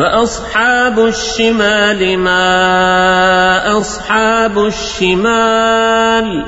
فأصحاب الشمال ما أصحاب الشمال